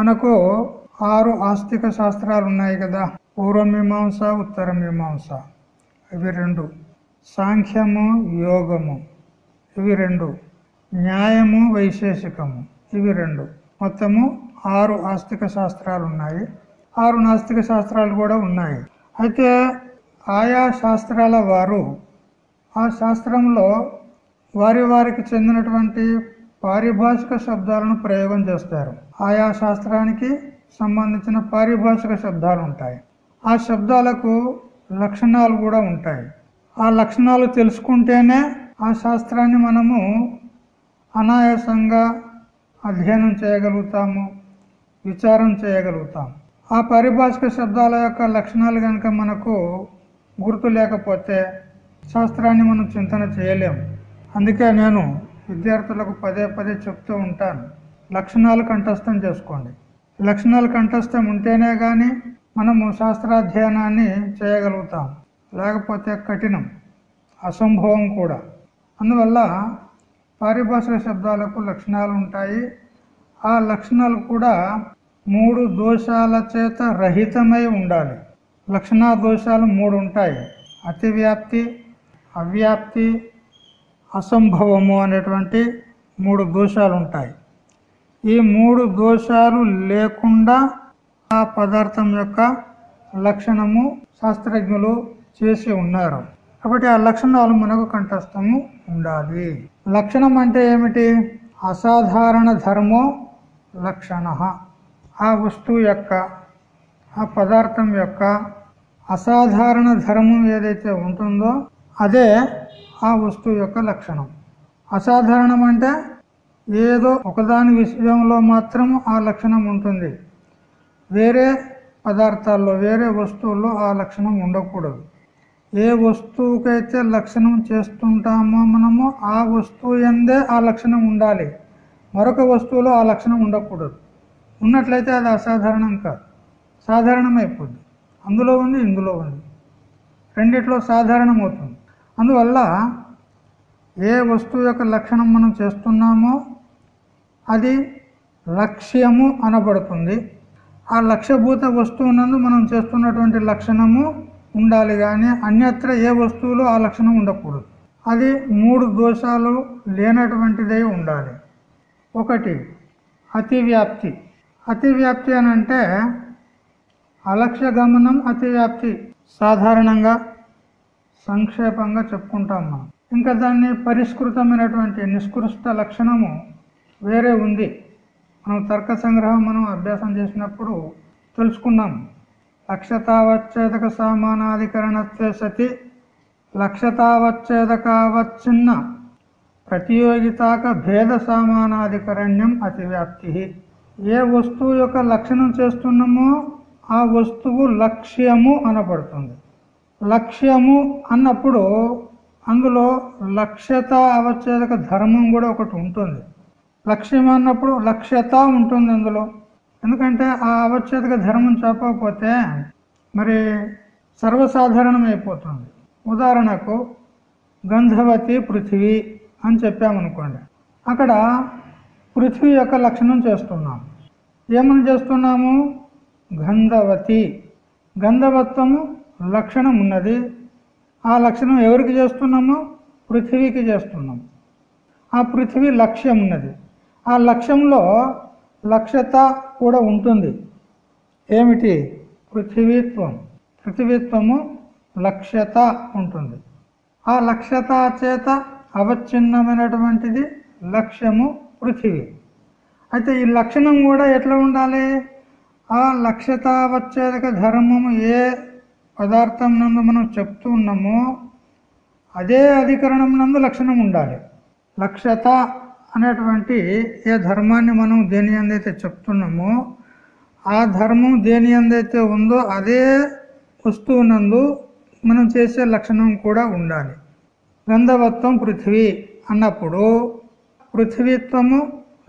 మనకు ఆరు ఆస్తిక శాస్త్రాలు ఉన్నాయి కదా. పూర్వమీమాంస ఉత్తర మీమాంస ఇవి రెండు. సాంఖ్యము యోగము. ఇవి రెండు. న్యాయము వైశేషికము. ఇవి రెండు. మొత్తము ఆరు ఆస్తిక శాస్త్రాలు ఉన్నాయి ఆరు నాస్తిక శాస్త్రాలు కూడా ఉన్నాయి. అయితే ఆయా శాస్త్రాల వారు ఆ శాస్త్రంలో వారి వారికి చెందినటువంటి పారిభాషిక శబ్దాలను ప్రయోగం చేస్తారు. ఆయా శాస్త్రానికి సంబంధించిన పారిభాషిక శబ్దాలు ఉంటాయి. ఆ శబ్దాలకు లక్షణాలు కూడా ఉంటాయి. ఆ లక్షణాలు తెలుసుకుంటేనే ఆ శాస్త్రాన్ని మనము అనాయాసంగా అధ్యయనం చేయగలుగుతాము విచారం చేయగలుగుతాం ఆ పారిభాషిక శబ్దాల యొక్క లక్షణాలు కనుక మనకు గుర్తు లేకపోతే శాస్త్రాన్ని మనం చింతన చేయలేము. అందుకే నేను విద్యార్థులకు పదే పదే చెప్తూ ఉంటాను. లక్షణాలు కంఠస్థం చేసుకోండి. లక్షణాలు కంఠస్థం ఉంటేనే కానీ మనము శాస్త్రాధ్యయనాన్ని చేయగలుగుతాం. లేకపోతే కఠినం. అసంభవం కూడా. అందువల్ల పారిభాషిక శబ్దాలకు లక్షణాలు ఉంటాయి. ఆ లక్షణాలు కూడా మూడు దోషాల చేత రహితమై ఉండాలి. లక్షణ దోషాలు మూడు ఉంటాయి. అతివ్యాప్తి అవ్యాప్తి అసంభవము అనేటువంటి మూడు దోషాలు ఉంటాయి. ఈ మూడు దోషాలు లేకుండా ఆ పదార్థం యొక్క లక్షణము శాస్త్రజ్ఞులు చేసి ఉన్నారు. కాబట్టి ఆ లక్షణాలు మనకు కంఠస్థము ఉండాలి. లక్షణం అంటే ఏమిటి? అసాధారణ ధర్మో లక్షణ. ఆ వస్తువు యొక్క ఆ పదార్థం యొక్క అసాధారణ ధర్మం ఏదైతే ఉంటుందో అదే ఆ వస్తువు యొక్క లక్షణం. అసాధారణం అంటే ఏదో ఒకదాని విషయంలో మాత్రం ఆ లక్షణం ఉంటుంది. వేరే పదార్థాల్లో వేరే వస్తువుల్లో ఆ లక్షణం ఉండకూడదు. ఏ వస్తువుకైతే లక్షణం చేస్తుంటామో మనము ఆ వస్తువు ఎందే ఆ లక్షణం ఉండాలి. మరొక వస్తువులో ఆ లక్షణం ఉండకూడదు. ఉన్నట్లయితే అది అసాధారణం కాదు. సాధారణం అందులో ఉంది ఇందులో ఉంది. రెండిట్లో సాధారణం అవుతుంది అందువల్ల ఏ వస్తువు యొక్క లక్షణం మనం చేస్తున్నామో అది లక్ష్యము అనబడుతుంది. ఆ లక్ష్యభూత వస్తువునందు మనం చేస్తున్నటువంటి లక్షణము ఉండాలి కానీ అన్యత్ర ఏ వస్తువులో ఆ లక్షణం ఉండకూడదు. అది మూడు దోషాలు లేనటువంటిదై ఉండాలి. ఒకటి అతివ్యాప్తి. అతివ్యాప్తి అని అంటే అలక్ష్య గమనం అతివ్యాప్తి సాధారణంగా సంక్షేపంగా చెప్పుకుంటాం మనం. ఇంకా దాన్ని పరిష్కృతమైనటువంటి నిష్కృష్ట లక్షణము వేరే ఉంది. మనం తర్క సంగ్రహం మనం అభ్యాసం చేసినప్పుడు తెలుసుకున్నాం. లక్షతావచ్ఛేదక సమానాధికరణత్వే సతి లక్షతావచ్ఛేదకావచ్చిన్న ప్రతియోగితాక భేద సమానాధికరణ్యం అతివ్యాప్తి. ఏ వస్తువు యొక్క లక్షణం చేస్తున్నామో ఆ వస్తువు లక్ష్యము అనబడుతుంది. లక్ష్యము అన్నప్పుడు అందులో లక్ష్యత అవచ్ఛేదక ధర్మం కూడా ఒకటి ఉంటుంది. లక్ష్యం అన్నప్పుడు లక్ష్యత ఉంటుంది అందులో. ఎందుకంటే ఆ అవచ్ఛేదక ధర్మం చెప్పకపోతే మరి సర్వసాధారణం అయిపోతుంది. ఉదాహరణకు గంధవతి పృథివీ అని చెప్పామనుకోండి. అక్కడ పృథ్వీ యొక్క లక్షణం చేస్తున్నాము. ఏమని చేస్తున్నాము? గంధవతి. గంధవత్వము లక్షణం ఉన్నది. ఆ లక్షణం ఎవరికి చేస్తున్నాము? పృథివీకి చేస్తున్నాం ఆ పృథివీ లక్ష్యం ఉన్నది. ఆ లక్ష్యంలో లక్ష్యత కూడా ఉంటుంది. ఏమిటి? పృథివీత్వం. పృథివీత్వము లక్ష్యత ఉంటుంది. ఆ లక్ష్యత చేత అవచ్ఛిన్నమైనటువంటిది లక్ష్యము పృథివీ. అయితే ఈ లక్షణం కూడా ఎట్లా ఉండాలి? ఆ లక్ష్యతావచ్ఛేదక ధర్మము ఏ పదార్థం నందు మనం చెప్తూ ఉన్నామో అదే అధికరణం నందు లక్షణం ఉండాలి. లక్ష్యత అనేటువంటి ఏ ధర్మాన్ని మనం దేని అందైతే చెప్తున్నామో ఆ ధర్మం దేని అందైతే ఉందో అదే వస్తువు నందు మనం చేసే లక్షణం కూడా ఉండాలి. గంధవత్వం పృథ్వీ అన్నప్పుడు పృథ్వీత్వము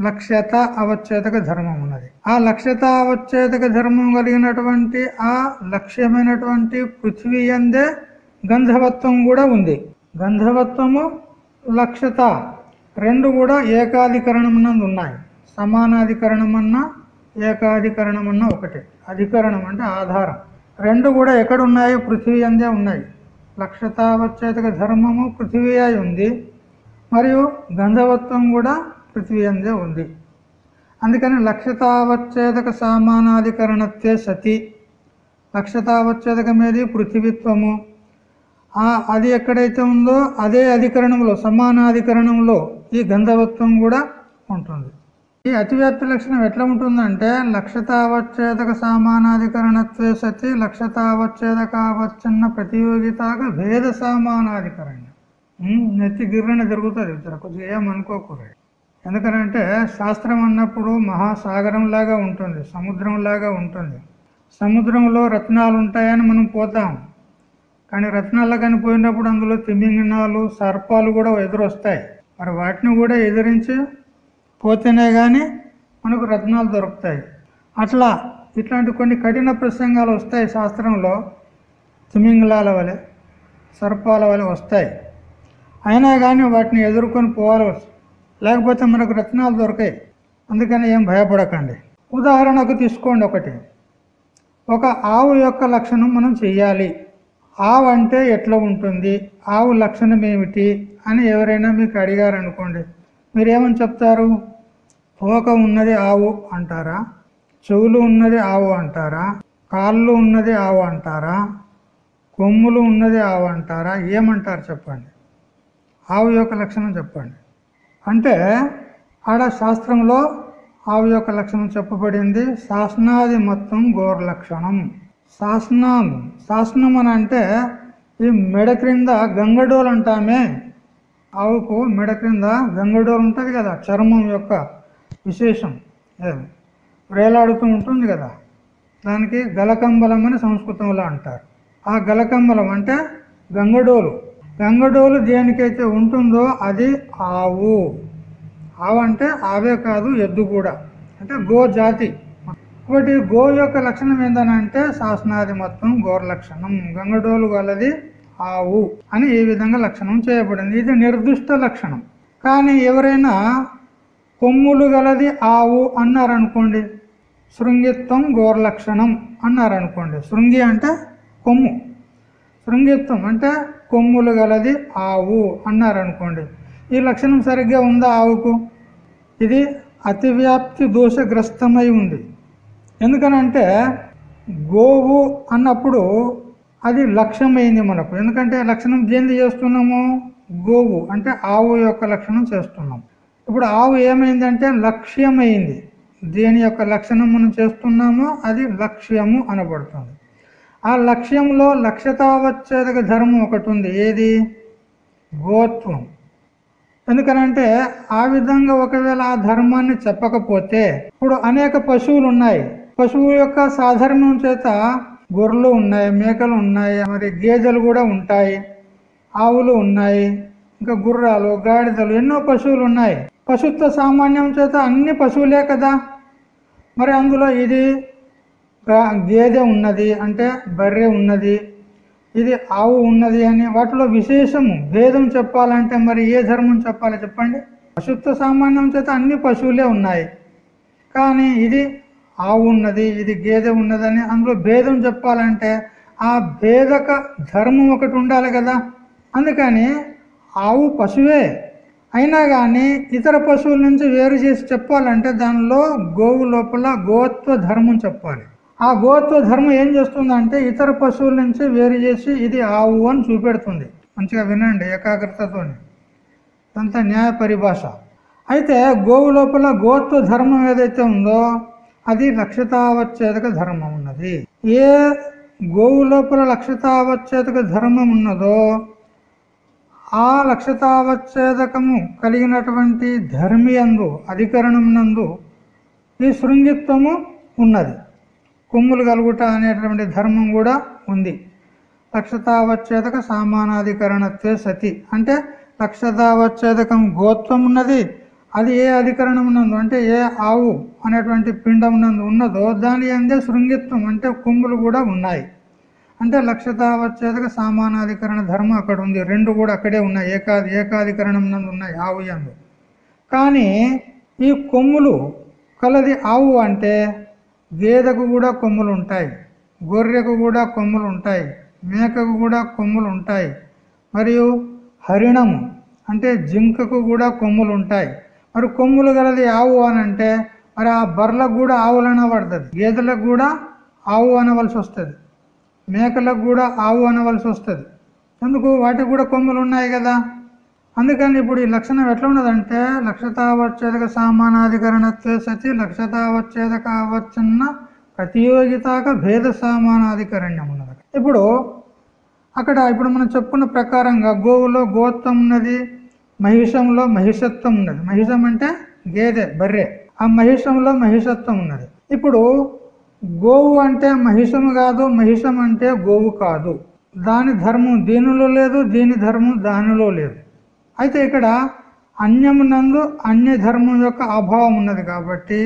లక్ష్యత అవచ్చేతక ధర్మం ఉన్నది. ఆ లక్ష్యత అవచ్ఛేదక ధర్మం కలిగినటువంటి ఆ లక్ష్యమైనటువంటి పృథ్వీ అందే గంధవత్వం కూడా ఉంది. గంధవత్వము లక్ష్యత రెండు కూడా ఏకాధికరణం నందు ఉన్నాయి. సమానాధికరణం అన్నా ఏకాధికరణం అన్నా ఒకటే. అధికరణం అంటే ఆధారం. రెండు కూడా ఎక్కడ ఉన్నాయి పృథ్వీ అందే ఉన్నాయి. లక్షతావచ్చేతక ధర్మము పృథివీ అయి ఉంది. మరియు గంధవత్వం కూడా పృథివీ ఉంది. అందుకని లక్షతావచ్చేదక సామానాధికరణత్తే సతి. లక్షతావచ్చేదకమేది పృథివిత్వము. అది ఎక్కడైతే ఉందో అదే అధికరణంలో సమానాధికరణంలో ఈ గంధవత్వం కూడా ఉంటుంది. ఈ అతివ్యాప్తి లక్షణం ఎట్లా ఉంటుందంటే లక్షతావచ్ఛేదక సామానాధికరణత్వే సతి లక్షతావచ్ఛేదకావచ్ఛన్న ప్రతియోగితాగా భేద సామానాధికరణం నెత్తి గిర్రన జరుగుతుంది ఇద్దరు కొద్దిగా ఏమనుకోకూడదు. ఎందుకనంటే శాస్త్రం అన్నప్పుడు మహాసాగరంలాగా ఉంటుంది సముద్రంలాగా ఉంటుంది. సముద్రంలో రత్నాలు ఉంటాయని మనం పోతాం కానీ రత్నాల్లో కానీ పోయినప్పుడు అందులో తిమింగనాలు సర్పాలు కూడా ఎదురొస్తాయి. మరి వాటిని కూడా ఎదిరించి పోతేనే కానీ మనకు రత్నాలు దొరుకుతాయి. అట్లా ఇట్లాంటి కొన్ని కఠిన ప్రసంగాలు వస్తాయి శాస్త్రంలో. తిమింగలాల వలె సర్పాల వలె వస్తాయి. అయినా కానీ వాటిని ఎదుర్కొని పోవాలి లేకపోతే మనకు రత్నాలు దొరకాయి. అందుకని ఏం భయపడకండి. ఉదాహరణకు తీసుకోండి ఒకటి. ఒక ఆవు యొక్క లక్షణం మనం చెయ్యాలి. ఆవు అంటే ఎట్లా ఉంటుంది? ఆవు లక్షణం ఏమిటి? అని ఎవరైనా మీకు అడిగారు అనుకోండి మీరేమని చెప్తారు? పోక ఉన్నది ఆవు అంటారా? చెవులు ఉన్నది ఆవు అంటారా? కాళ్ళు ఉన్నది ఆవు అంటారా? కొమ్ములు ఉన్నది ఆవు అంటారా? ఏమంటారు చెప్పండి. ఆవు యొక్క లక్షణం చెప్పండి. అంటే ఆడ శాస్త్రంలో ఆవు యొక్క లక్షణం చెప్పబడింది శాసనాది మొత్తం గోర లక్షణం. శాసనం. శాసనం అని అంటే ఈ మెడ క్రింద గంగడోలు అంటామే. ఆవుకు మెడ క్రింద గంగడోలు ఉంటుంది కదా చర్మం యొక్క విశేషం. వేలాడుతూ ఉంటుంది కదా దానికి గలకంబలం అని సంస్కృతంలో అంటారు. ఆ గలకంబలం అంటే గంగడోలు. గంగడోలు దేనికైతే ఉంటుందో అది ఆవు. ఆవు అంటే ఆవే కాదు ఎద్దు కూడా. అంటే గో జాతి. ఒకటి గో యొక్క లక్షణం ఏందనంటే శాసనాది మొత్తం గోర లక్షణం. గంగడోలు గలది ఆవు అని ఈ విధంగా లక్షణం చేయబడింది. ఇది నిర్దిష్ట లక్షణం. కానీ ఎవరైనా కొమ్ములు గలది ఆవు అన్నారనుకోండి శృంగిత్వం గోరలక్షణం అన్నారనుకోండి. శృంగి అంటే కొమ్ము. శృంగిత్వం అంటే కొమ్ములు గలది ఆవు అన్నారనుకోండి. ఈ లక్షణం సరిగ్గా ఉందా ఆవుకు? ఇది అతివ్యాప్తి దోషగ్రస్తమై ఉంది. ఎందుకనంటే గోవు అన్నప్పుడు అది లక్ష్యమైంది మనకు. ఎందుకంటే లక్షణం దేనిది చేస్తున్నాము? గోవు అంటే ఆవు యొక్క లక్షణం చేస్తున్నాం ఇప్పుడు ఆవు ఏమైందంటే లక్ష్యమైంది. దేని యొక్క లక్షణం మనం చేస్తున్నామో అది లక్ష్యము అనబడుతుంది. ఆ లక్ష్యంలో లక్ష్యతావచ్చేదక ధర్మం ఒకటి ఉంది ఏది? గోత్వం. ఎందుకనంటే ఆ విధంగా ఒకవేళ ఆ ధర్మాన్ని చెప్పకపోతే ఇప్పుడు అనేక పశువులు ఉన్నాయి పశువు యొక్క సాధారణం చేత గొర్రెలు ఉన్నాయి మేకలు ఉన్నాయి మరి గేదెలు కూడా ఉంటాయి ఆవులు ఉన్నాయి ఇంకా గుర్రాలు గాడిదలు ఎన్నో పశువులు ఉన్నాయి. పశుత్వ సామాన్యం చేత అన్ని పశువులే కదా. మరి అందులో ఇది గేదె ఉన్నది అంటే బర్రె ఉన్నది. ఇది ఆవు ఉన్నది అని వాటిలో విశేషము. భేదం చెప్పాలంటే మరి ఏ ధర్మం చెప్పాలి చెప్పండి? పశుత్వ సామాన్యం చేత అన్ని పశువులే ఉన్నాయి. కానీ ఇది ఆవు ఉన్నది ఇది గేదె ఉన్నదని అందులో భేదం చెప్పాలంటే ఆ భేదక ధర్మం ఒకటి ఉండాలి కదా. అందుకని ఆవు పశువే. అయినా కానీ ఇతర పశువుల నుంచి వేరు చేసి చెప్పాలంటే దానిలో గోవు లోపల గోత్వ ధర్మం చెప్పాలి. ఆ గోత్వ ధర్మం ఏం చేస్తుందంటే ఇతర పశువుల నుంచి వేరు చేసి ఇది ఆవు అని చూపెడుతుంది. మంచిగా వినండి ఏకాగ్రతతో అంత న్యాయ పరిభాష. అయితే గోవు లోపల గోత్వ ధర్మం ఏదైతే ఉందో అది లక్షతావచ్ఛేదక ధర్మం ఉన్నది. ఏ గోవు లోపల లక్షితావచ్చేదక ధర్మం ఉన్నదో ఆ లక్షతావచ్ఛేదకము కలిగినటువంటి ధర్మి అందు అధికరణం నందు ఈ శృంగిత్వము ఉన్నది. కొమ్ములు కలుగుట అనేటటువంటి ధర్మం కూడా ఉంది. లక్షతావచ్ఛేదక సామానాధికరణత్వే సతి. అంటే లక్షతావచ్ఛేదకం గోత్వం ఉన్నది అది ఏ అధికరణం నందు? అంటే ఏ ఆవు అనేటువంటి పిండం నందు ఉన్నదో దాని అందే శృంగిత్వం అంటే కొమ్ములు కూడా ఉన్నాయి. అంటే లక్షతావచ్చేదక సామానాధికరణ ధర్మం అక్కడ ఉంది రెండు కూడా అక్కడే ఉన్నాయి. ఏకా ఏకాధికరణం నందు ఉన్నాయి ఆవు ఎందు కానీ ఈ కొమ్ములు కలది ఆవు అంటే గేదెకు కూడా కొమ్ములు ఉంటాయి గొర్రెకు కూడా కొమ్ములు ఉంటాయి మేకకు కూడా కొమ్ములు ఉంటాయి మరియు హరిణము అంటే జింకకు కూడా కొమ్ములు ఉంటాయి మరి కొమ్ములు గలది ఆవు అనంటే మరి ఆ బర్రలకు కూడా ఆవులు అనబడుతుంది. గేదెలకు కూడా ఆవు అనవలసి వస్తుంది. మేకలకు కూడా ఆవు అనవలసి వస్తుంది. ఎందుకు? వాటికి కూడా కొమ్ములు ఉన్నాయి కదా. అందుకని ఇప్పుడు ఈ లక్షణం ఎట్లా ఉన్నదంటే లక్షతావచ్చేదక సామానాధికరణత్వే సతి లక్షతావచ్చేద అవచ్ఛన్న ప్రతియోగితాక భేద సామానాధికరణ్యం ఉన్నది ఇప్పుడు అక్కడ ఇప్పుడు మనం చెప్పుకున్న ప్రకారంగా గోవులో గోత్వం ఉన్నది మహిషంలో మహిషత్వం ఉన్నది. మహిషం అంటే గేదె బర్రె. ఆ మహిషంలో మహిషత్వం ఉన్నది. ఇప్పుడు గోవు అంటే మహిషము కాదు మహిషం అంటే గోవు కాదు. దాని ధర్మం దీనిలో లేదు దీని ధర్మం దానిలో లేదు. అయితే ఇక్కడ అన్యమునందు అన్య ధర్మం యొక్క అభావం ఉన్నది కాబట్టి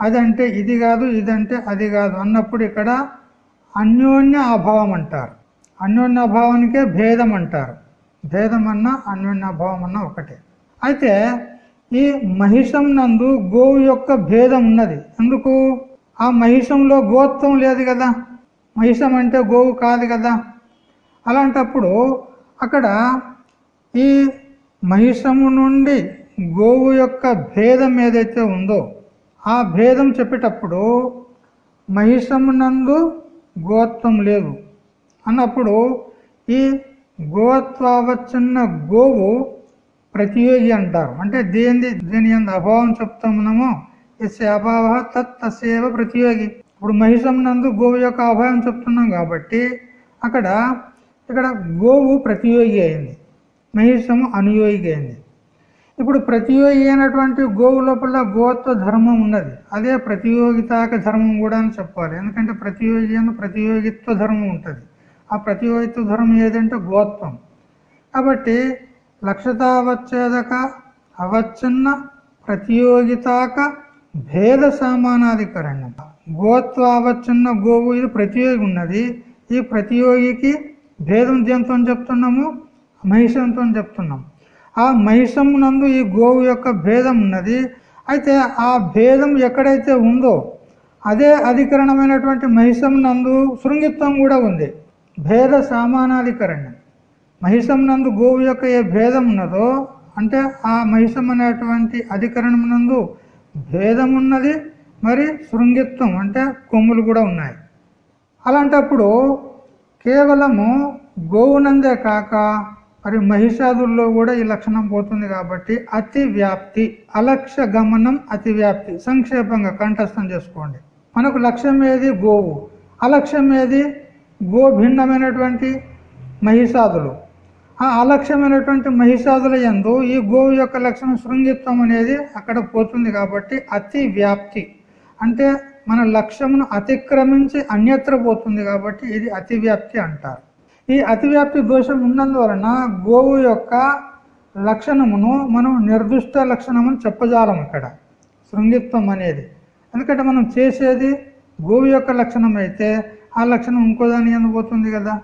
అదంటే ఇది కాదు ఇదంటే అది కాదు అన్నప్పుడు ఇక్కడ అన్యోన్య అభావం అంటారు. అన్యోన్య అభావానికే భేదం అంటారు. భేదం అన్నా అన్యోన్య అభావం అన్నా ఒకటే. అయితే ఈ మహిషం నందు గోవు యొక్క భేదం ఉన్నది. ఎందుకు? ఆ మహిషంలో గోత్వం లేదు కదా. మహిషం అంటే గోవు కాదు కదా. అలాంటప్పుడు అక్కడ ఈ మహిషము నుండి గోవు యొక్క భేదం ఏదైతే ఉందో ఆ భేదం చెప్పేటప్పుడు మహిషమునందు గోత్వం లేదు. అన్నప్పుడు ఈ గోత్వావచ్చున్న గోవు ప్రతియోగి అంటారు. అంటే దేని దేని ఎంత అభావం చెప్తున్నామో ఎస్ అభావ తత్ ప్రతియోగి. ఇప్పుడు మహిషం నందు గోవు యొక్క అభావం చెప్తున్నాం కాబట్టి అక్కడ ఇక్కడ గోవు ప్రతియోగి అయింది. మహిషము అనుయోగిగైంది ఇప్పుడు ప్రతియోగి అయినటువంటి గోవు లోపల గోత్వ ధర్మం ఉన్నది. అదే ప్రతియోగితాక ధర్మం కూడా అని చెప్పాలి. ఎందుకంటే ప్రతియోగి అని ప్రతియోగిత్వ ధర్మం ఉంటుంది. ఆ ప్రతియోగిత్వ ధర్మం ఏదంటే గోత్వం. కాబట్టి లక్షతావచ్ఛేదక అవచ్ఛిన్న ప్రతియోగితాక భేద సామానాధికరణ్యం గోత్వ అవచ్ఛిన్న గోవు ఇది ప్రతియోగి ఉన్నది. ఈ ప్రతియోగికి భేదం దేంతో చెప్తున్నాము? మహిషంతో చెప్తున్నాం. ఆ మహిషం నందు ఈ గోవు యొక్క భేదం ఉన్నది అయితే ఆ భేదం ఎక్కడైతే ఉందో అదే అధికరణమైనటువంటి మహిషం నందు శృంగిత్వం కూడా ఉంది. భేద సామానాధికరణ్యం మహిషం నందు గోవు యొక్క ఏ భేదం ఉన్నదో అంటే ఆ మహిషం అనేటువంటి అధికరణం నందు భేదం ఉన్నది మరి శృంగిత్వం అంటే కొమ్ములు కూడా ఉన్నాయి. అలాంటప్పుడు కేవలము గోవునందే కాక మరి మహిషాదుల్లో కూడా ఈ లక్షణం పోతుంది కాబట్టి అతి వ్యాప్తి అలక్ష్య గమనం అతి వ్యాప్తి సంక్షేపంగా కంఠస్థం చేసుకోండి. మనకు లక్ష్యం ఏది? గోవు. అలక్ష్యం ఏది? గో భిన్నమైనటువంటి మహిషాదులు. ఆ అలక్ష్యమైనటువంటి మహిషాదుల ఎందు ఈ గోవు యొక్క లక్షణం శృంగిత్వం అనేది అక్కడ పోతుంది కాబట్టి అతి వ్యాప్తి అంటే మన లక్ష్యమును అతిక్రమించి అన్యత్ర పోతుంది కాబట్టి ఇది అతివ్యాప్తి అంటారు. ఈ అతివ్యాప్తి దోషం ఉన్నందువలన గోవు యొక్క లక్షణమును మనం నిర్దిష్ట లక్షణమని చెప్పజాలం ఇక్కడ. శృంగిత్వం అనేది. ఎందుకంటే మనం చేసేది గోవు యొక్క లక్షణం అయితే ఆ లక్షణం ఇంకోదాని దాని ఎందుకు పోతుంది కదా.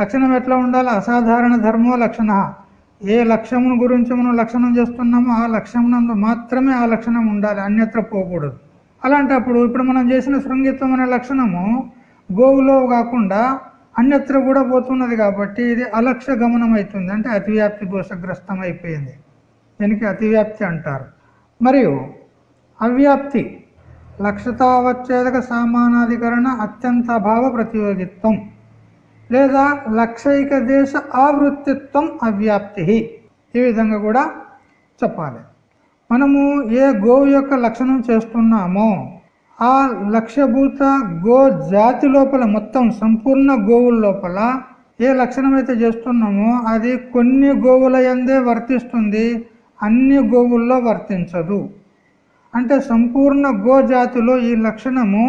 లక్షణం ఎట్లా ఉండాలి? అసాధారణ ధర్మో లక్షణ. ఏ లక్ష్యమును గురించి మనం లక్షణం చేస్తున్నామో ఆ లక్ష్యమునందు మాత్రమే ఆ లక్షణం ఉండాలి అన్యత్ర పోకూడదు. అలాంటప్పుడు ఇప్పుడు మనం చేసిన శృంగిత్వం అనే లక్షణము గోవులో కాకుండా అన్యత్ర కూడా పోతున్నది కాబట్టి ఇది అలక్ష్య గమనం అవుతుంది అంటే అతివ్యాప్తి దోషగ్రస్తం అయిపోయింది దీనికి అతివ్యాప్తి అంటారు. మరియు అవ్యాప్తి లక్షతావచ్ఛేదక సామానాధికరణ అత్యంత అభావ ప్రతియోగిత్వం లేదా లక్షైక దేశ ఆవృత్తిత్వం అవ్యాప్తి. ఈ విధంగా కూడా చెప్పాలి. మనము ఏ గోవు యొక్క లక్షణం చేస్తున్నామో ఆ లక్ష్యభూత గో జాతి లోపల మొత్తం సంపూర్ణ గోవుల లోపల ఏ లక్షణం అయితే చేస్తున్నామో అది కొన్ని గోవుల ఎందే వర్తిస్తుంది అన్ని గోవుల్లో వర్తించదు. అంటే సంపూర్ణ గో జాతిలో ఈ లక్షణము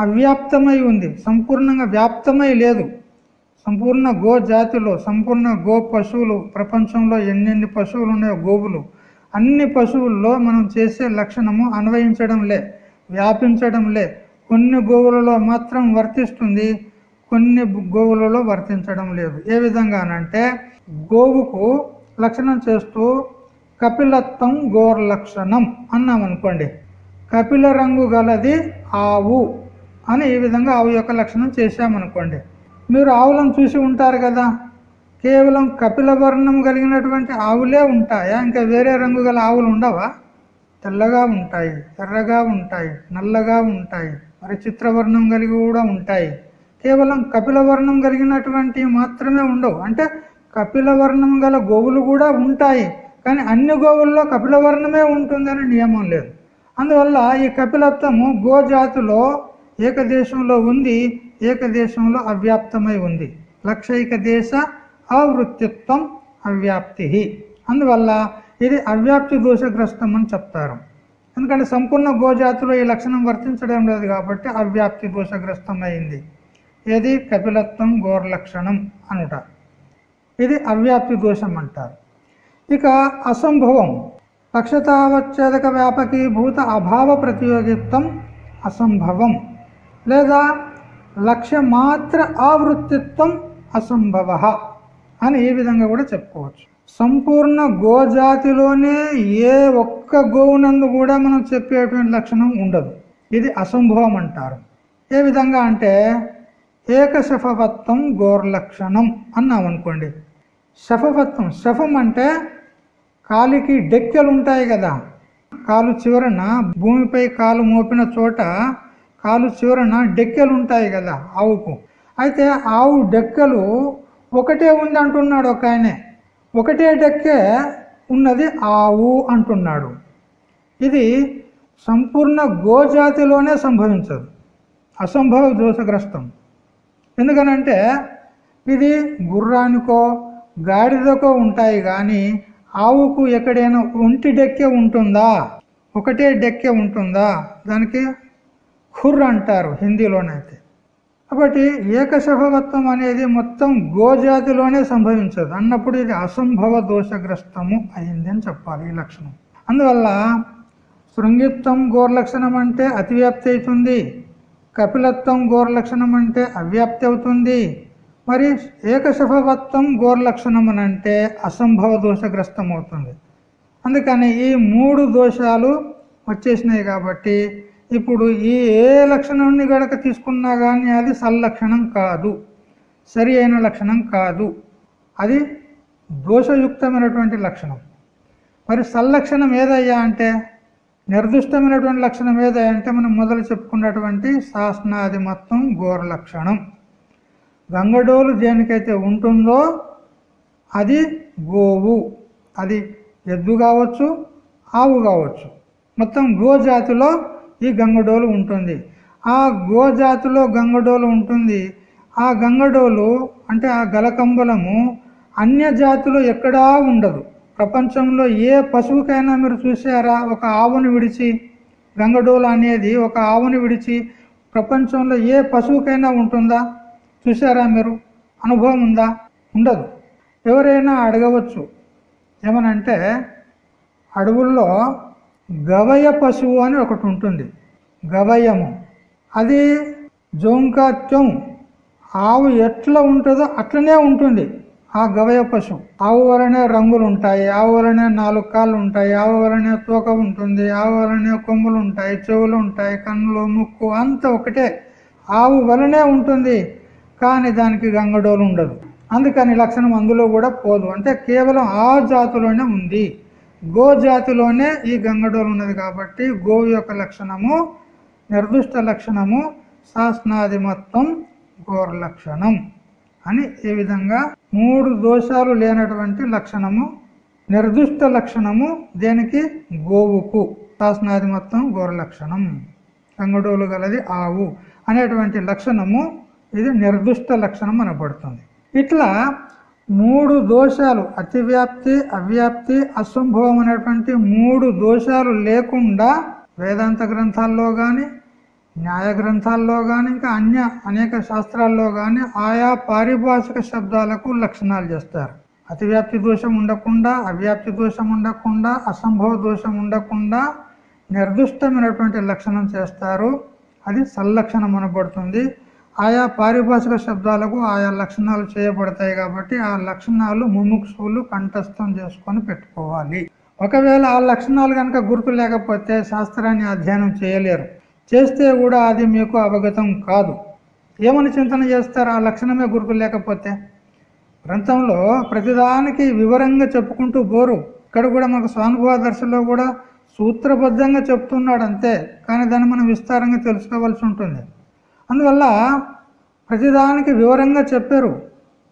అవ్యాప్తమై ఉంది. సంపూర్ణంగా వ్యాప్తమై లేదు. సంపూర్ణ గో జాతిలో సంపూర్ణ గో పశువులు ప్రపంచంలో ఎన్నెన్ని పశువులు ఉన్నాయో గోవులు అన్ని పశువుల్లో మనం చేసే లక్షణము అన్వయించడం లే. వ్యాపించడం లే. కొన్ని గోవులలో మాత్రం వర్తిస్తుంది కొన్ని గోవులలో వర్తించడం లేదు. ఏ విధంగానంటే గోవుకు లక్షణం చేస్తూ కపిలత్వం గోర్లక్షణం అన్నామనుకోండి. కపిల రంగు గలది ఆవు అని ఈ విధంగా ఆవు యొక్క లక్షణం చేశామనుకోండి. మీరు ఆవులను చూసి ఉంటారు కదా కేవలం కపిల వర్ణం కలిగినటువంటి ఆవులే ఉంటాయా? ఇంకా వేరే రంగు గల ఆవులు ఉండవా? తెల్లగా ఉంటాయి ఎర్రగా ఉంటాయి నల్లగా ఉంటాయి మరి చిత్రవర్ణం కలిగి కూడా ఉంటాయి. కేవలం కపిలవర్ణం కలిగినటువంటివి కలిగినటువంటి మాత్రమే ఉండవు. అంటే కపిలవర్ణం గల గోవులు కూడా ఉంటాయి కానీ అన్ని గోవుల్లో కపిలవర్ణమే ఉంటుందని నియమం లేదు. అందువల్ల ఈ కపిలత్వము గోజాతిలో ఏకదేశంలో ఉంది ఏకదేశంలో అవ్యాప్తమై ఉంది. లక్షైక దేశ అవృత్తిత్వం అవ్యాప్తి అందువల్ల ఇది అవ్యాప్తి దోషగ్రస్తం అని చెప్తారు. ఎందుకంటే సంపూర్ణ గోజాతిలో ఈ లక్షణం వర్తించడం లేదు కాబట్టి అవ్యాప్తి దోషగ్రస్తం అయింది. ఏది? కపిలత్వం గోర్లక్షణం అనుట. ఇది అవ్యాప్తి దోషం అంటారు. ఇక అసంభవం. పక్షతావచ్ఛేదక వ్యాపకీభూత అభావ ప్రతియోగిత్వం అసంభవం. లేదా లక్ష్య మాత్ర ఆవృత్తిత్వం అసంభవ అని ఈ విధంగా కూడా చెప్పుకోవచ్చు. సంపూర్ణ గోజాతిలోనే ఏ ఒక్క గోవునందు కూడా మనం చెప్పేటువంటి లక్షణం ఉండదు. ఇది అసంభవం అంటారు. ఏ విధంగా అంటే ఏకశఫవత్వం గోర్లక్షణం అన్నాం అనుకోండి శఫవత్వం శఫం అంటే కాలికి డెక్కెలు ఉంటాయి కదా. కాలు చివరన భూమిపై కాలు మోపిన చోట కాలు చివరన డెక్కెలు ఉంటాయి కదా ఆవుకు. అయితే ఆవు డెక్కలు ఒకటే ఉంది అంటున్నాడు ఒక ఆయనే. ఒకటే డెక్కే ఉన్నది ఆవు అంటున్నాడు. ఇది సంపూర్ణ గోజాతిలోనే సంభవించదు. అసంభవ దోషగ్రస్తం. ఎందుకనంటే ఇది గుర్రానికో గాడిదకో ఉంటాయి కానీ ఆవుకు ఎక్కడైనా ఒంటి డెక్కే ఉంటుందా? ఒకటే డెక్కే ఉంటుందా? దానికి ఖుర్ అంటారు హిందీలోనైతే. కాబట్టి ఏకశభవత్వం అనేది మొత్తం గోజాతిలోనే సంభవించదు. అన్నప్పుడు ఇది అసంభవ దోషగ్రస్తము అయింది అని చెప్పాలి ఈ లక్షణం. అందువల్ల శృంగిత్వం గోర్లక్షణం అంటే అతివ్యాప్తి అవుతుంది. కపిలత్వం గోర్లక్షణం అంటే అవ్యాప్తి అవుతుంది. మరి ఏకశభవత్వం గోర్లక్షణం అంటే అసంభవ దోషగ్రస్తం అవుతుంది అందుకని ఈ మూడు దోషాలు వచ్చేసినాయి కాబట్టి ఇప్పుడు ఈ ఏ లక్షణాన్ని గడక తీసుకున్నా కానీ అది సల్లక్షణం కాదు. సరి అయిన లక్షణం కాదు. అది దోషయుక్తమైనటువంటి లక్షణం. మరి సల్లక్షణం ఏదయ్యా అంటే? నిర్దిష్టమైనటువంటి లక్షణం ఏదయ్యా అంటే మనం మొదలు చెప్పుకున్నటువంటి శాసనాది మొత్తం ఘోర లక్షణం. గంగడోలు దేనికైతే ఉంటుందో అది గోవు. అది ఎద్దు కావచ్చు ఆవు కావచ్చు. మొత్తం గో జాతిలో ఈ గంగడోలు ఉంటుంది. ఆ గోజాతిలో గంగడోలు ఉంటుంది. ఆ గంగడోలు అంటే ఆ గలకంబలము అన్యజాతిలో ఎక్కడా ఉండదు. ప్రపంచంలో ఏ పశువుకైనా మీరు చూసారా ఒక ఆవును విడిచి గంగడోలు అనేది ఒక ఆవును విడిచి ప్రపంచంలో ఏ పశువుకైనా ఉంటుందా? చూసారా మీరు? అనుభవం ఉందా? ఉండదు. ఎవరైనా అడగవచ్చు. ఏమనంటే అడవుల్లో గవయ పశువు అని ఒకటి ఉంటుంది. గవయము. అది జోంకాత్యం. ఆవు ఎట్లా ఉంటుందో అట్లనే ఉంటుంది. ఆ గవయ పశువు. ఆవు వలనే రంగులు ఉంటాయి. ఆవు వలనే నాలుగు కాళ్ళు ఉంటాయి. ఆవు వలనే తోక ఉంటుంది. ఆవు వలనే కొమ్ములు ఉంటాయి. చెవులు ఉంటాయి. కన్నులు ముక్కు అంత ఒకటే. ఆవు వలనే ఉంటుంది. కానీ దానికి గంగడోలు ఉండదు. అందుకని లక్షణం అందులో కూడా పోదు. అంటే కేవలం ఆ జాతిలోనే ఉంది. గో జాతిలోనే ఈ గంగడోలు ఉన్నది కాబట్టి గోవు యొక్క లక్షణము నిర్దిష్ట లక్షణము శాసనాధిమత్వం గోర లక్షణం అని ఈ విధంగా మూడు దోషాలు లేనటువంటి లక్షణము నిర్దిష్ట లక్షణము దేనికి? గోవుకు. శాసనాధిమత్వం గోర లక్షణం. గంగడోలు గలది ఆవు అనేటువంటి లక్షణము ఇది నిర్దిష్ట లక్షణం అనబడుతుంది. ఇట్లా మూడు దోషాలు అతివ్యాప్తి అవ్యాప్తి అసంభవం అనేటువంటి మూడు దోషాలు లేకుండా వేదాంత గ్రంథాల్లో కానీ న్యాయ గ్రంథాల్లో కానీ ఇంకా అన్య అనేక శాస్త్రాల్లో కానీ ఆయా పారిభాషిక శబ్దాలకు లక్షణాలు చేస్తారు. అతివ్యాప్తి దోషం ఉండకుండా అవ్యాప్తి దోషం ఉండకుండా అసంభవ దోషం ఉండకుండా నిర్దిష్టమైనటువంటి లక్షణం చేస్తారు. అది సల్లక్షణం అనబడుతుంది. ఆయా పారిభాషిక శబ్దాలకు ఆయా లక్షణాలు చేయబడతాయి కాబట్టి ఆ లక్షణాలు ముముక్షువులు కంఠస్థం చేసుకొని పెట్టుకోవాలి. ఒకవేళ ఆ లక్షణాలు కనుక గుర్తు లేకపోతే శాస్త్రాన్ని అధ్యయనం చేయలేరు. చేస్తే కూడా అది మీకు అవగతం కాదు. ఏమని చింతన చేస్తారు? ఆ లక్షణమే గుర్తు లేకపోతే? గ్రంథంలో ప్రతిదానికి వివరంగా చెప్పుకుంటూ బోరు ఇక్కడ కూడా మనకు స్వానుభవ దర్శలో కూడా సూత్రబద్ధంగా చెప్తున్నాడు అంతే కానీ దాన్ని మనం విస్తారంగా తెలుసుకోవాల్సి ఉంటుంది. అందువల్ల ప్రతిదానికి వివరంగా చెప్పారు.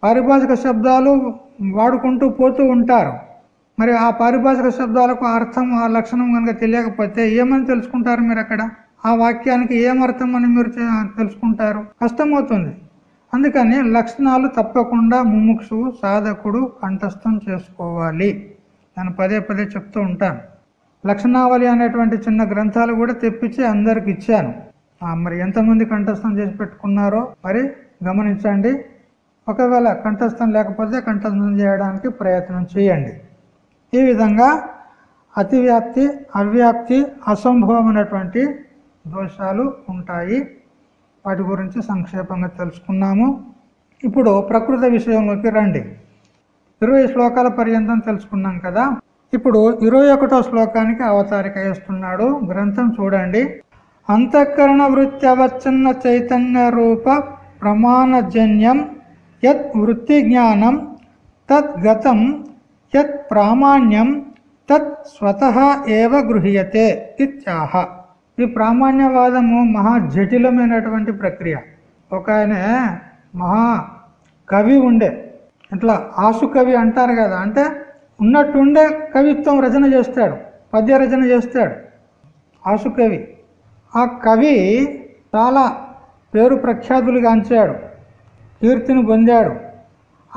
పారిభాషిక శబ్దాలు వాడుకుంటూ పోతూ ఉంటారు. మరి ఆ పారిభాషిక శబ్దాలకు అర్థం ఆ లక్షణం కనుక తెలియకపోతే ఏమని తెలుసుకుంటారు మీరు అక్కడ ఆ వాక్యానికి ఏమర్థం అని మీరు తెలుసుకుంటారు? కష్టమవుతుంది. అందుకని లక్షణాలు తప్పకుండా ముముక్షు సాధకుడు కంఠస్థం చేసుకోవాలి. నేను పదే పదే చెప్తూ ఉంటాను. లక్షణావళి అనేటువంటి చిన్న గ్రంథాలు కూడా తెప్పించి అందరికి ఇచ్చాను. మరి ఎంతమంది కంఠస్థం చేసి పెట్టుకున్నారో మరి గమనించండి. ఒకవేళ కంఠస్థం లేకపోతే కంఠస్థం చేయడానికి ప్రయత్నం చేయండి. ఈ విధంగా అతివ్యాప్తి అవ్యాప్తి అసంభవమైనటువంటి దోషాలు ఉంటాయి. వాటి గురించి సంక్షేపంగా తెలుసుకున్నాము. ఇప్పుడు ప్రకృతి విషయంలోకి రండి. ఇరవై శ్లోకాల పర్యంతం తెలుసుకున్నాం కదా. ఇప్పుడు ఇరవై ఒకటో శ్లోకానికి అవతారిక వేస్తున్నాడు. గ్రంథం చూడండి. అంతఃకరణ వృత్త్యవచ్ఛన్న చైతన్య రూప ప్రమాణజన్యం యత్ వృత్తి జ్ఞానం తత్ గతం యత్ ప్రామాణ్యం తత్ స్వత ఏవ గృహ్యతే ఇత్యాహ. ఈ ప్రామాణ్యవాదము మహా జటిలమైనటువంటి ప్రక్రియ. ఒక ఆయన మహా కవి ఉండే. ఇట్లా ఆసు కవి అంటారు కదా అంటే ఉన్నట్టుండే కవిత్వం రచన చేస్తాడు పద్య రచన చేస్తాడు. ఆసు కవి. ఆ కవి చాలా పేరు ప్రఖ్యాతులుగాంచాడు కీర్తిని పొందాడు.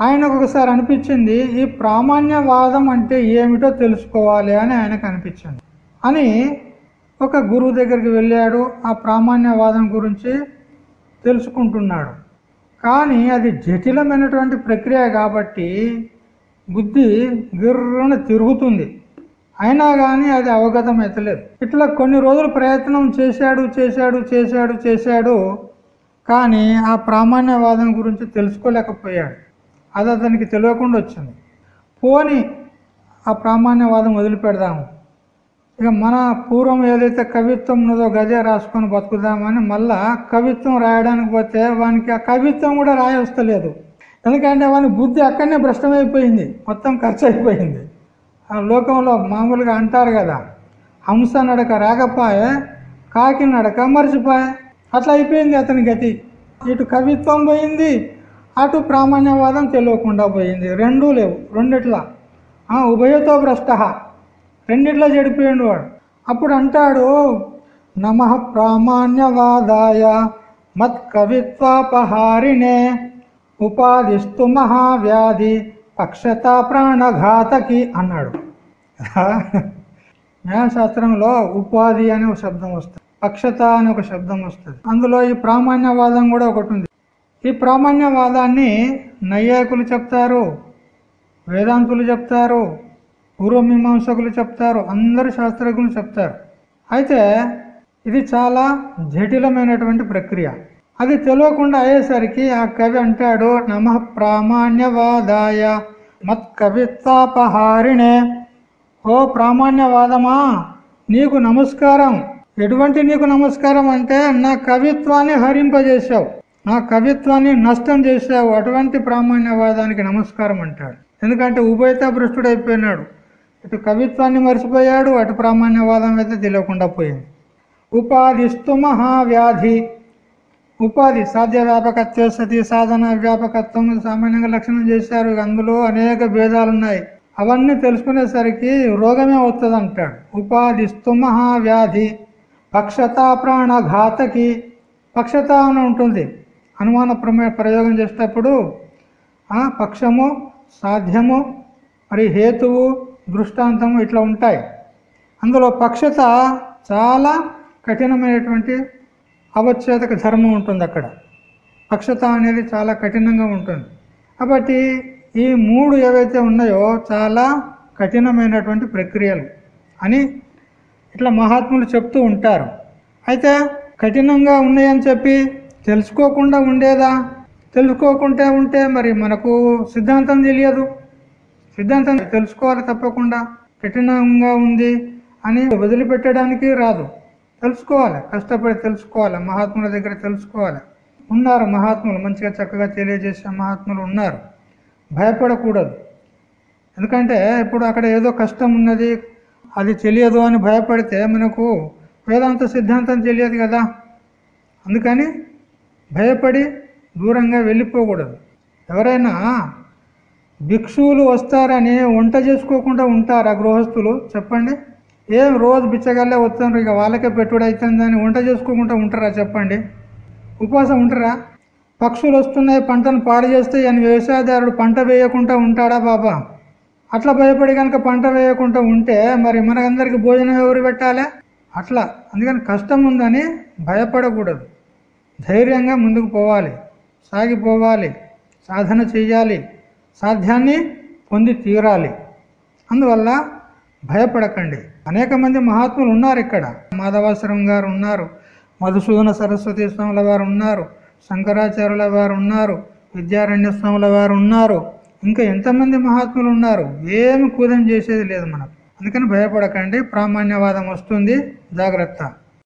ఆయనకు ఒకసారి అనిపించింది ఈ ప్రామాణ్యవాదం అంటే ఏమిటో తెలుసుకోవాలి అని ఆయనకు అనిపించింది. అని ఒక గురువు దగ్గరికి వెళ్ళాడు ఆ ప్రామాణ్యవాదం గురించి తెలుసుకుంటున్నాడు. కానీ అది జటిలమైనటువంటి ప్రక్రియ కాబట్టి బుద్ధి గిర్రన తిరుగుతుంది. అయినా కానీ అది అవగతం అవుతలేదు ఇట్లా కొన్ని రోజులు ప్రయత్నం చేశాడు చేశాడు చేశాడు చేశాడు. కానీ ఆ ప్రామాణ్యవాదం గురించి తెలుసుకోలేకపోయాడు. అది అతనికి తెలియకుండా వచ్చింది. పోని ఆ ప్రామాణ్యవాదం వదిలిపెడదాము. ఇక మన పూర్వం ఏదైతే కవిత్వం ఉన్నదో గదే రాసుకొని బతుకుదామని మళ్ళా కవిత్వం రాయడానికి పోతే వానికి ఆ కవిత్వం కూడా రాయొస్తలేదు ఎందుకంటే వాని బుద్ధి అక్కడనే భ్రష్టమైపోయింది. మొత్తం ఖర్చు అయిపోయింది. లోకంలో మామూలుగా అంటారు కదా హంస నడక రాకపోయే కాకి నడక మర్చిపోయే. అట్లా అయిపోయింది అతని గతి. ఇటు కవిత్వం పోయింది అటు ప్రామాణ్యవాదం తెలియకుండా పోయింది. రెండూ లేవు రెండిట్లా. ఉభయతో భ్రష్ట. రెండిట్లో చెడిపోయిండు వాడు. అప్పుడు అంటాడు నమ ప్రామాణ్యవాదాయ మత్ కవిత్వాపహారిణే ఉపాధిస్తు మహావ్యాధి పక్షత ప్రాణఘాతకి అన్నాడు. న్యాయశాస్త్రంలో ఉపాధి అనే ఒక శబ్దం వస్తుంది. పక్షత అనే ఒక శబ్దం వస్తుంది. అందులో ఈ ప్రామాణ్యవాదం కూడా ఒకటి ఉంది. ఈ ప్రామాణ్యవాదాన్ని నైయాయకులు చెప్తారు వేదాంతులు చెప్తారు పూర్వమీమాంసకులు చెప్తారు అందరు శాస్త్రజ్ఞులు చెప్తారు. అయితే ఇది చాలా జటిలమైనటువంటి ప్రక్రియ. అది తెలియకుండా అయ్యేసరికి ఆ కవి అంటాడు నమ ప్రామాణ్యవాదాయ. మత్ కవిత్వాపహారిణే ఓ ప్రామాణ్యవాదమా నీకు నమస్కారం. ఎటువంటి నీకు నమస్కారం అంటే నా కవిత్వాన్ని హరింపజేశావు. నా కవిత్వాన్ని నష్టం చేశావు. అటువంటి ప్రామాణ్యవాదానికి నమస్కారం అంటాడు. ఎందుకంటే ఉభయత భ్రష్టుడైపోయినాడు. ఇటు కవిత్వాన్ని మర్చిపోయాడు అటు ప్రామాణ్యవాదం అయితే తెలియకుండా పోయింది. ఉపాధిస్తు మహావ్యాధి. ఉపాధి సాధ్య వ్యాపకత్వ సతి సాధన వ్యాపకత్వం సామాన్యంగా లక్షణం చేశారు. అందులో అనేక భేదాలు ఉన్నాయి అవన్నీ తెలుసుకునేసరికి రోగమే అవుతుంది అంటాడు ఉపాధి స్తుమహావ్యాధి పక్షత ప్రాణఘాతకి పక్షత అని ఉంటుంది. అనుమాన ప్రమే ప్రయోగం చేసేటప్పుడు ఆ పక్షము సాధ్యము మరి హేతువు దృష్టాంతము ఇట్లా ఉంటాయి. అందులో పక్షత చాలా కఠినమైనటువంటి అవచ్ఛేదక ధర్మం ఉంటుంది అక్కడ. పక్షత అనేది చాలా కఠినంగా ఉంటుంది. కాబట్టి ఈ మూడు ఏవైతే ఉన్నాయో చాలా కఠినమైనటువంటి ప్రక్రియలు అని ఇట్లా మహాత్ములు చెప్తూ ఉంటారు. అయితే కఠినంగా ఉన్నాయని చెప్పి తెలుసుకోకుండా ఉండేదా? తెలుసుకోకుండా ఉంటే మరి మనకు సిద్ధాంతం తెలియదు. సిద్ధాంతం తెలుసుకోవాలి తప్పకుండా. కఠినంగా ఉంది అని వదిలిపెట్టడానికి రాదు. తెలుసుకోవాలి కష్టపడి తెలుసుకోవాలి మహాత్ముల దగ్గర తెలుసుకోవాలి. ఉన్నారు మహాత్ములు మంచిగా చక్కగా తెలియజేసే మహాత్ములు ఉన్నారు. భయపడకూడదు. ఎందుకంటే ఇప్పుడు అక్కడ ఏదో కష్టం ఉన్నది అది తెలియదు అని భయపడితే మనకు వేదాంత సిద్ధాంతం తెలియదు కదా. అందుకని భయపడి దూరంగా వెళ్ళిపోకూడదు. ఎవరైనా భిక్షువులు వస్తారని వంట చేసుకోకుండా ఉంటారా గృహస్థులు? చెప్పండి. ఏం రోజు బిచ్చగల్లే వస్తారు ఇక వాళ్ళకే పెట్టుడు అవుతుందని వంట చేసుకోకుండా ఉంటారా చెప్పండి? ఉపవాసం ఉంటారా? పక్షులు వస్తున్నాయి పంటను పాడు చేస్తే అని వ్యవసాయదారుడు పంట వేయకుండా ఉంటాడా బాబా? అట్లా భయపడి కనుక పంట వేయకుండా ఉంటే మరి మనకందరికి భోజనం ఎవరు పెట్టాలి? అట్లా. అందుకని కష్టం ఉందని భయపడకూడదు. ధైర్యంగా ముందుకు పోవాలి. సాగిపోవాలి. సాధన చేయాలి. సాధ్యాన్ని పొంది తీరాలి. అందువల్ల భయపడకండి. అనేక మంది మహాత్ములు ఉన్నారు ఇక్కడ. మాధవాశ్రం గారు ఉన్నారు మధుసూదన సరస్వతి స్వాముల వారు ఉన్నారు శంకరాచార్యుల వారు ఉన్నారు విద్యారణ్య స్వాముల వారు ఉన్నారు. ఇంకా ఎంతమంది మహాత్ములు ఉన్నారు? ఏమి కూదం చేసేది లేదు మనకు. అందుకని భయపడకండి ప్రామాణ్యవాదం వస్తుంది. జాగ్రత్త.